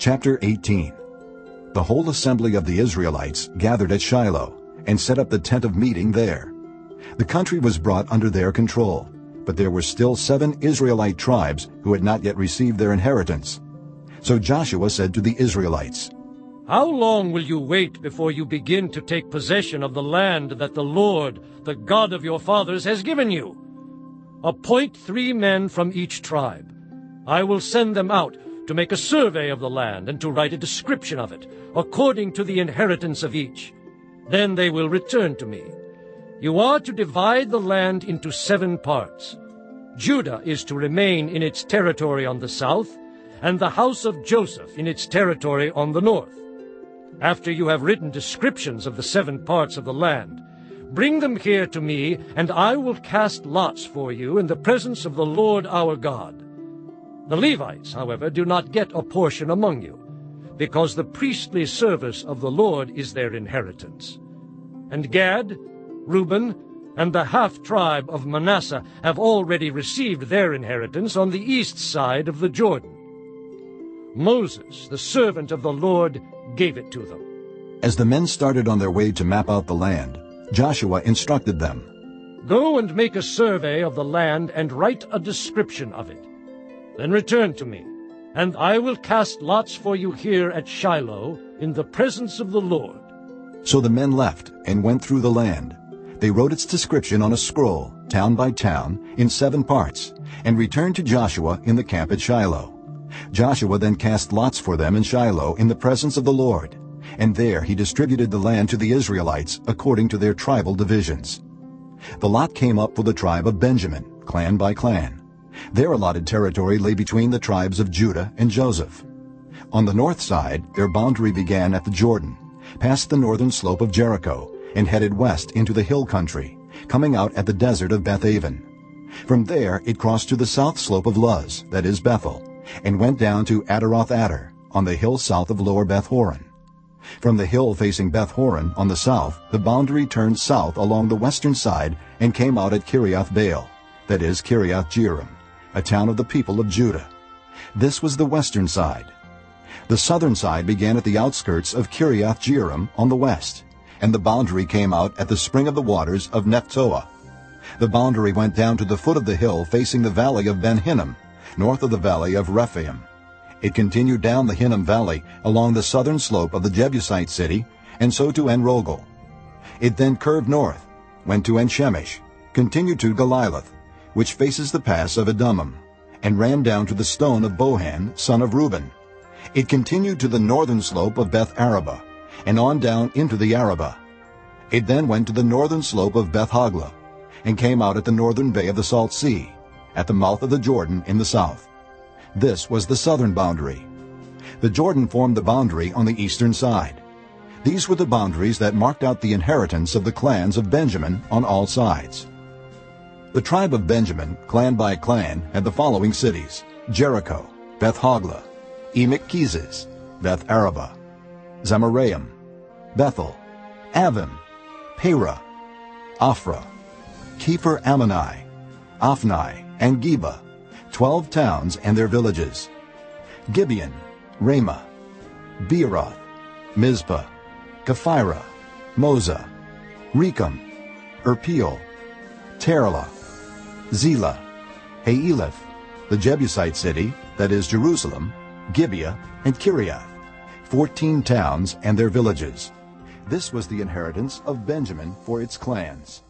Chapter 18 The whole assembly of the Israelites gathered at Shiloh and set up the tent of meeting there. The country was brought under their control, but there were still seven Israelite tribes who had not yet received their inheritance. So Joshua said to the Israelites, How long will you wait before you begin to take possession of the land that the Lord, the God of your fathers, has given you? Appoint three men from each tribe. I will send them out to make a survey of the land and to write a description of it, according to the inheritance of each. Then they will return to me. You are to divide the land into seven parts. Judah is to remain in its territory on the south, and the house of Joseph in its territory on the north. After you have written descriptions of the seven parts of the land, bring them here to me, and I will cast lots for you in the presence of the Lord our God. The Levites, however, do not get a portion among you, because the priestly service of the Lord is their inheritance. And Gad, Reuben, and the half-tribe of Manasseh have already received their inheritance on the east side of the Jordan. Moses, the servant of the Lord, gave it to them. As the men started on their way to map out the land, Joshua instructed them, Go and make a survey of the land and write a description of it. Then return to me, and I will cast lots for you here at Shiloh in the presence of the Lord. So the men left and went through the land. They wrote its description on a scroll, town by town, in seven parts, and returned to Joshua in the camp at Shiloh. Joshua then cast lots for them in Shiloh in the presence of the Lord, and there he distributed the land to the Israelites according to their tribal divisions. The lot came up for the tribe of Benjamin, clan by clan. Their allotted territory lay between the tribes of Judah and Joseph. On the north side, their boundary began at the Jordan, past the northern slope of Jericho, and headed west into the hill country, coming out at the desert of Bethaven. From there it crossed to the south slope of Luz, that is Bethel, and went down to Ataroth Addar, on the hill south of Lower Beth Horon. From the hill facing Beth Horon on the south, the boundary turned south along the western side and came out at Kiriath Baal, that is Kiriath Jearim a town of the people of Judah. This was the western side. The southern side began at the outskirts of Kiriath Jearim on the west, and the boundary came out at the spring of the waters of Nephtoah. The boundary went down to the foot of the hill facing the valley of Ben Hinnom, north of the valley of Rephaim. It continued down the Hinnom valley along the southern slope of the Jebusite city, and so to En-Rogel. It then curved north, went to En-Shemesh, continued to Geliloth, which faces the pass of Adummim, and ran down to the stone of Bohan, son of Reuben. It continued to the northern slope of Beth Arabah, and on down into the Arabah. It then went to the northern slope of Beth Hoglah, and came out at the northern bay of the Salt Sea, at the mouth of the Jordan in the south. This was the southern boundary. The Jordan formed the boundary on the eastern side. These were the boundaries that marked out the inheritance of the clans of Benjamin on all sides. The tribe of Benjamin, clan by clan, had the following cities, Jericho, Beth Hoglah, Emek Keziz, Beth Arabah, Zemaraim, Bethel, Avvim, Parah, Ophrah, Kephar Ammoni, Ophni, and Geba, twelve towns and their villages, Gibeon, Ramah, Beeroth, Mizpah, Kephirah, Mozah, Rekem, Irpeel, Taralah, Zelah, Haeleph, the Jebusite city, that is Jerusalem, Gibeah, and Kiriath, fourteen towns and their villages. This was the inheritance of Benjamin for its clans.